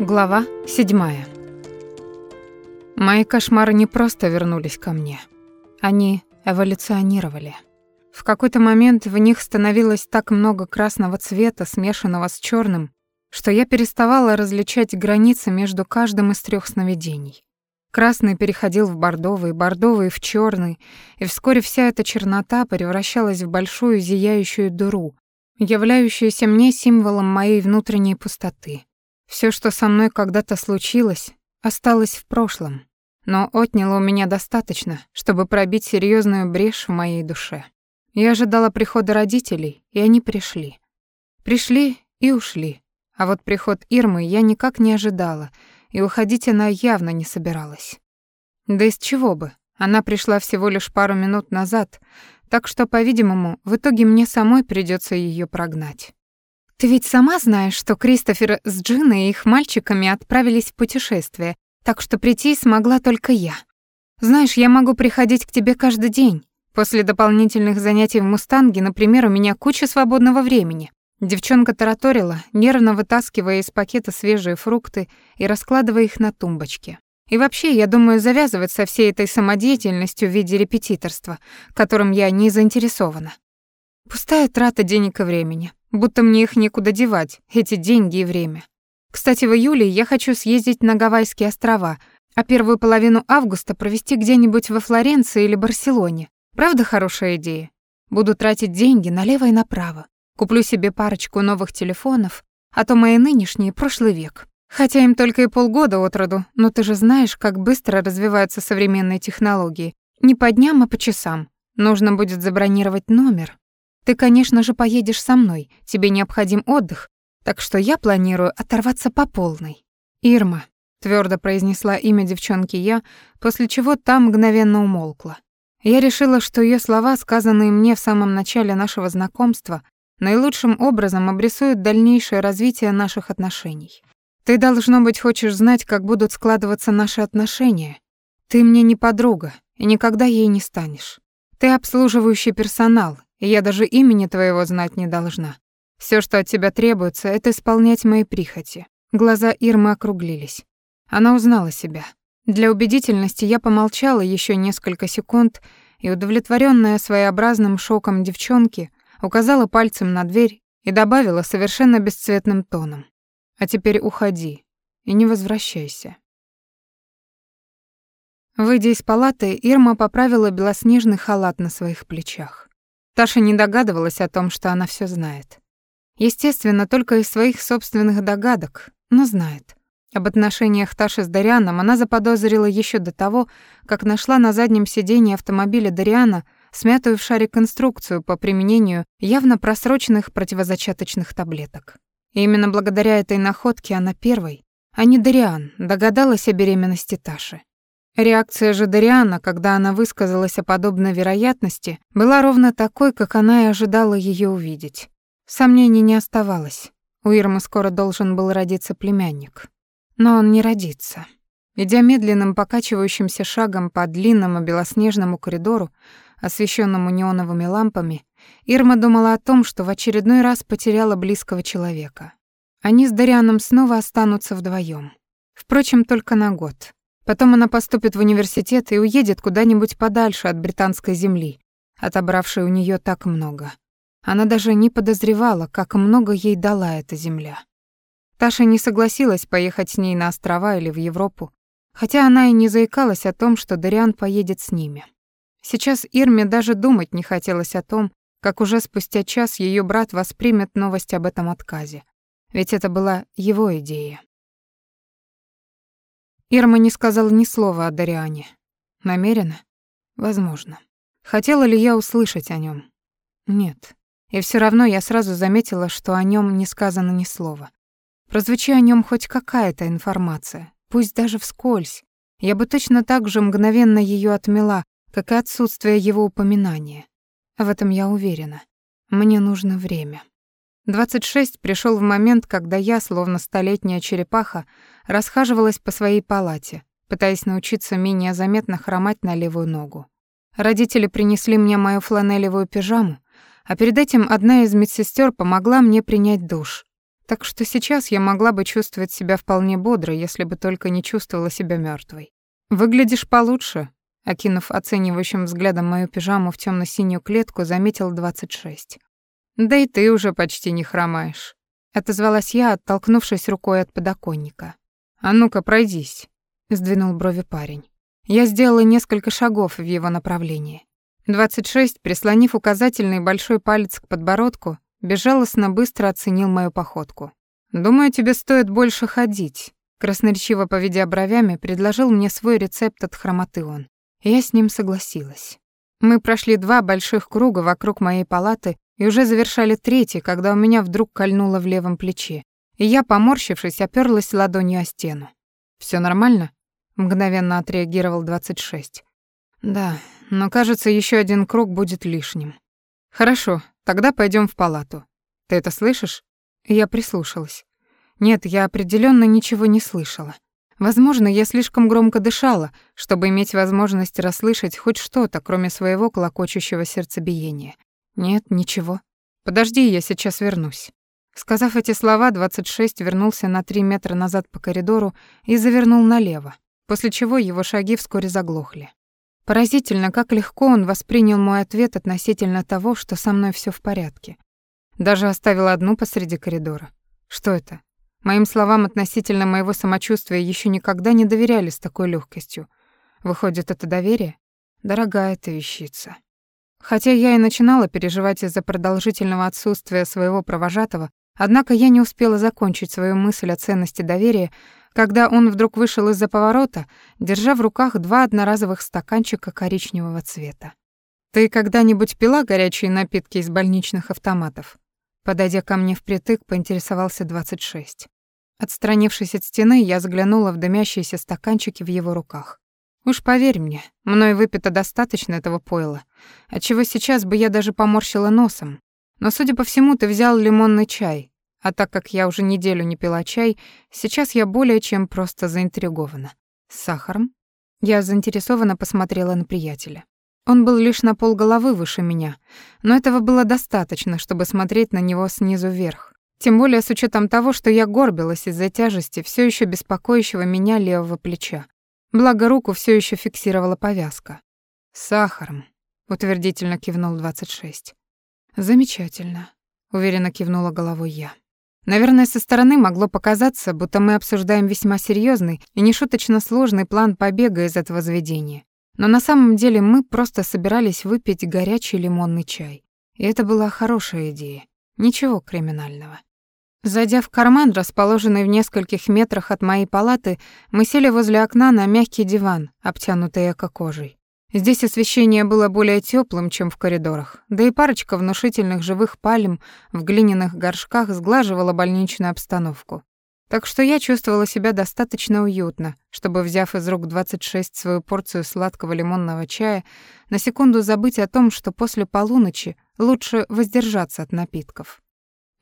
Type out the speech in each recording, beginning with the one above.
Глава седьмая. Мои кошмары не просто вернулись ко мне. Они эволюционировали. В какой-то момент в них становилось так много красного цвета, смешанного с черным, что я переставала различать границы между каждым из трех сновидений. Красный переходил в бордовый, бордовый в черный, и вскоре вся эта чернота превращалась в большую зияющую дыру, являющуюся мне символом моей внутренней пустоты. Все, что со мной когда-то случилось, осталось в прошлом, но отняло у меня достаточно, чтобы пробить серьезную брешь в моей душе. Я ожидала прихода родителей, и они пришли. Пришли и ушли. А вот приход Ирмы я никак не ожидала, и уходить она явно не собиралась. Да из чего бы? Она пришла всего лишь пару минут назад, так что, по-видимому, в итоге мне самой придется ее прогнать. «Ты ведь сама знаешь, что Кристофер с Джиной и их мальчиками отправились в путешествие, так что прийти смогла только я. Знаешь, я могу приходить к тебе каждый день. После дополнительных занятий в «Мустанге», например, у меня куча свободного времени». Девчонка тараторила, нервно вытаскивая из пакета свежие фрукты и раскладывая их на тумбочке. И вообще, я думаю, завязывать со всей этой самодеятельностью в виде репетиторства, которым я не заинтересована. Пустая трата денег и времени. Будто мне их некуда девать, эти деньги и время. Кстати, в июле я хочу съездить на Гавайские острова, а первую половину августа провести где-нибудь во Флоренции или Барселоне. Правда хорошая идея? Буду тратить деньги налево и направо. Куплю себе парочку новых телефонов, а то мои нынешние — прошлый век. Хотя им только и полгода от роду, но ты же знаешь, как быстро развиваются современные технологии. Не по дням, а по часам. Нужно будет забронировать номер. Ты, конечно же, поедешь со мной, тебе необходим отдых, так что я планирую оторваться по полной. Ирма, твердо произнесла имя девчонки я, после чего та мгновенно умолкла. Я решила, что ее слова, сказанные мне в самом начале нашего знакомства, наилучшим образом обрисуют дальнейшее развитие наших отношений. Ты, должно быть, хочешь знать, как будут складываться наши отношения. Ты мне не подруга, и никогда ей не станешь. Ты обслуживающий персонал, я даже имени твоего знать не должна. Все, что от тебя требуется, это исполнять мои прихоти». Глаза Ирмы округлились. Она узнала себя. Для убедительности я помолчала еще несколько секунд и, удовлетворенная своеобразным шоком девчонки, указала пальцем на дверь и добавила совершенно бесцветным тоном. А теперь уходи и не возвращайся. Выйдя из палаты, Ирма поправила белоснежный халат на своих плечах. Таша не догадывалась о том, что она все знает. Естественно, только из своих собственных догадок, но знает. Об отношениях Таши с Дарианом она заподозрила еще до того, как нашла на заднем сиденье автомобиля Дариана смятую в шаре конструкцию по применению явно просроченных противозачаточных таблеток. И именно благодаря этой находке она первой, а не Дариан, догадалась о беременности Таши. Реакция же Дариана, когда она высказалась о подобной вероятности, была ровно такой, как она и ожидала ее увидеть. Сомнений не оставалось. У Ирмы скоро должен был родиться племянник. Но он не родится. Идя медленным покачивающимся шагом по длинному белоснежному коридору, освещенному неоновыми лампами, Ирма думала о том, что в очередной раз потеряла близкого человека. Они с Дарианом снова останутся вдвоем. Впрочем, только на год. Потом она поступит в университет и уедет куда-нибудь подальше от британской земли, отобравшей у нее так много. Она даже не подозревала, как много ей дала эта земля. Таша не согласилась поехать с ней на острова или в Европу, хотя она и не заикалась о том, что Дариан поедет с ними. Сейчас Ирме даже думать не хотелось о том, как уже спустя час ее брат воспримет новость об этом отказе. Ведь это была его идея. Ирма не сказала ни слова о Дариане. Намеренно? Возможно. Хотела ли я услышать о нем? Нет. И все равно я сразу заметила, что о нем не сказано ни слова. Прозвучи о нем хоть какая-то информация, пусть даже вскользь, я бы точно так же мгновенно ее отмела, как и отсутствие его упоминания. В этом я уверена. Мне нужно время. 26 пришел в момент, когда я, словно столетняя черепаха, расхаживалась по своей палате, пытаясь научиться менее заметно хромать на левую ногу. Родители принесли мне мою фланелевую пижаму, а перед этим одна из медсестер помогла мне принять душ. Так что сейчас я могла бы чувствовать себя вполне бодро, если бы только не чувствовала себя мертвой. Выглядишь получше, окинув оценивающим взглядом мою пижаму в темно синюю клетку, заметил 26. Да и ты уже почти не хромаешь, отозвалась я, оттолкнувшись рукой от подоконника. А ну-ка, пройдись, сдвинул брови парень. Я сделала несколько шагов в его направлении. 26, прислонив указательный большой палец к подбородку, безжалостно быстро оценил мою походку. «Думаю, тебе стоит больше ходить», красноречиво поведя бровями, предложил мне свой рецепт от хромоты он. Я с ним согласилась. Мы прошли два больших круга вокруг моей палаты и уже завершали третий, когда у меня вдруг кольнуло в левом плече, и я, поморщившись, оперлась ладонью о стену. Все нормально?» — мгновенно отреагировал 26. «Да, но, кажется, еще один круг будет лишним. Хорошо, тогда пойдем в палату. Ты это слышишь? Я прислушалась. Нет, я определенно ничего не слышала. Возможно, я слишком громко дышала, чтобы иметь возможность расслышать хоть что-то, кроме своего клокочущего сердцебиения. Нет, ничего. Подожди, я сейчас вернусь. Сказав эти слова, 26 вернулся на три метра назад по коридору и завернул налево, после чего его шаги вскоре заглохли. Поразительно, как легко он воспринял мой ответ относительно того, что со мной все в порядке. Даже оставил одну посреди коридора. Что это? Моим словам относительно моего самочувствия еще никогда не доверяли с такой легкостью. Выходит, это доверие? Дорогая ты вещица. Хотя я и начинала переживать из-за продолжительного отсутствия своего провожатого, однако я не успела закончить свою мысль о ценности доверия, когда он вдруг вышел из-за поворота, держа в руках два одноразовых стаканчика коричневого цвета. «Ты когда-нибудь пила горячие напитки из больничных автоматов?» Подойдя ко мне впритык, поинтересовался 26. Отстранившись от стены, я заглянула в дымящиеся стаканчики в его руках. Уж поверь мне, мной выпито достаточно этого пойла, отчего сейчас бы я даже поморщила носом. Но, судя по всему, ты взял лимонный чай, а так как я уже неделю не пила чай, сейчас я более чем просто заинтригована. С сахаром? Я заинтересованно посмотрела на приятеля. Он был лишь на полголовы выше меня, но этого было достаточно, чтобы смотреть на него снизу вверх. Тем более с учетом того, что я горбилась из-за тяжести все еще беспокоящего меня левого плеча. Благо руку все еще фиксировала повязка. «С сахаром», — утвердительно кивнул 26. «Замечательно», — уверенно кивнула головой я. Наверное, со стороны могло показаться, будто мы обсуждаем весьма серьезный и нешуточно сложный план побега из этого заведения. Но на самом деле мы просто собирались выпить горячий лимонный чай. И это была хорошая идея. Ничего криминального. Зайдя в карман, расположенный в нескольких метрах от моей палаты, мы сели возле окна на мягкий диван, обтянутый эко-кожей. Здесь освещение было более теплым, чем в коридорах, да и парочка внушительных живых пальм в глиняных горшках сглаживала больничную обстановку. Так что я чувствовала себя достаточно уютно, чтобы, взяв из рук 26 свою порцию сладкого лимонного чая, на секунду забыть о том, что после полуночи лучше воздержаться от напитков.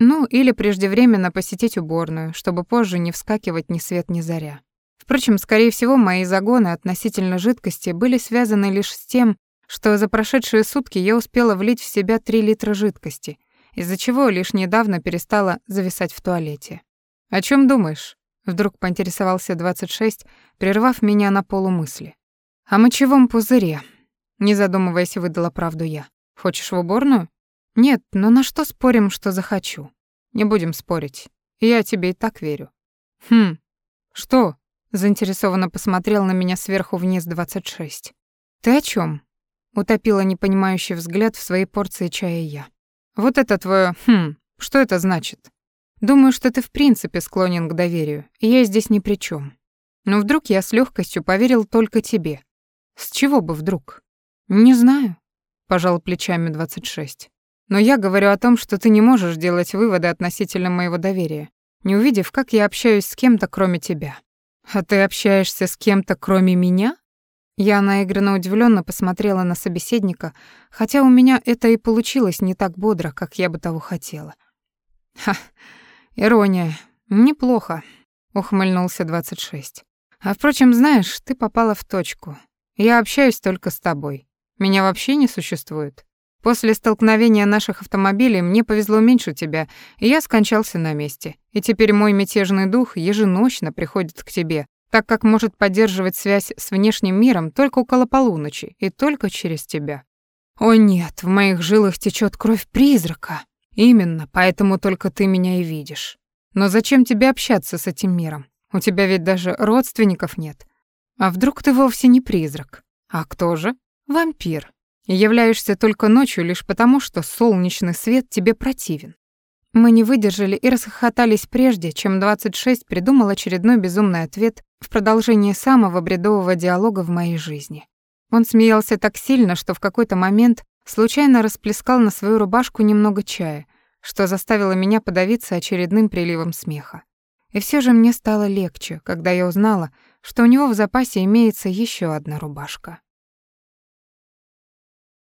Ну, или преждевременно посетить уборную, чтобы позже не вскакивать ни свет ни заря. Впрочем, скорее всего, мои загоны относительно жидкости были связаны лишь с тем, что за прошедшие сутки я успела влить в себя 3 литра жидкости, из-за чего лишь недавно перестала зависать в туалете. «О чем думаешь?» — вдруг поинтересовался 26, прервав меня на полумысли. «О мочевом пузыре», — не задумываясь, выдала правду я. «Хочешь в уборную?» «Нет, но на что спорим, что захочу?» «Не будем спорить. Я тебе и так верю». «Хм, что?» Заинтересованно посмотрел на меня сверху вниз 26. «Ты о чем? Утопила непонимающий взгляд в своей порции чая я. «Вот это твое «хм», что это значит?» «Думаю, что ты в принципе склонен к доверию, и я здесь ни при чем. Но вдруг я с легкостью поверил только тебе. С чего бы вдруг?» «Не знаю», — пожал плечами 26. «Но я говорю о том, что ты не можешь делать выводы относительно моего доверия, не увидев, как я общаюсь с кем-то, кроме тебя. «А ты общаешься с кем-то, кроме меня?» Я наигранно удивленно посмотрела на собеседника, хотя у меня это и получилось не так бодро, как я бы того хотела. «Ха, ирония. Неплохо», — ухмыльнулся 26. «А впрочем, знаешь, ты попала в точку. Я общаюсь только с тобой. Меня вообще не существует. После столкновения наших автомобилей мне повезло меньше тебя, и я скончался на месте. И теперь мой мятежный дух еженочно приходит к тебе, так как может поддерживать связь с внешним миром только около полуночи и только через тебя. О нет, в моих жилах течет кровь призрака. Именно, поэтому только ты меня и видишь. Но зачем тебе общаться с этим миром? У тебя ведь даже родственников нет. А вдруг ты вовсе не призрак? А кто же? Вампир. И являешься только ночью лишь потому, что солнечный свет тебе противен. Мы не выдержали и расхохотались прежде, чем 26 придумал очередной безумный ответ в продолжение самого бредового диалога в моей жизни. Он смеялся так сильно, что в какой-то момент случайно расплескал на свою рубашку немного чая, что заставило меня подавиться очередным приливом смеха. И все же мне стало легче, когда я узнала, что у него в запасе имеется еще одна рубашка.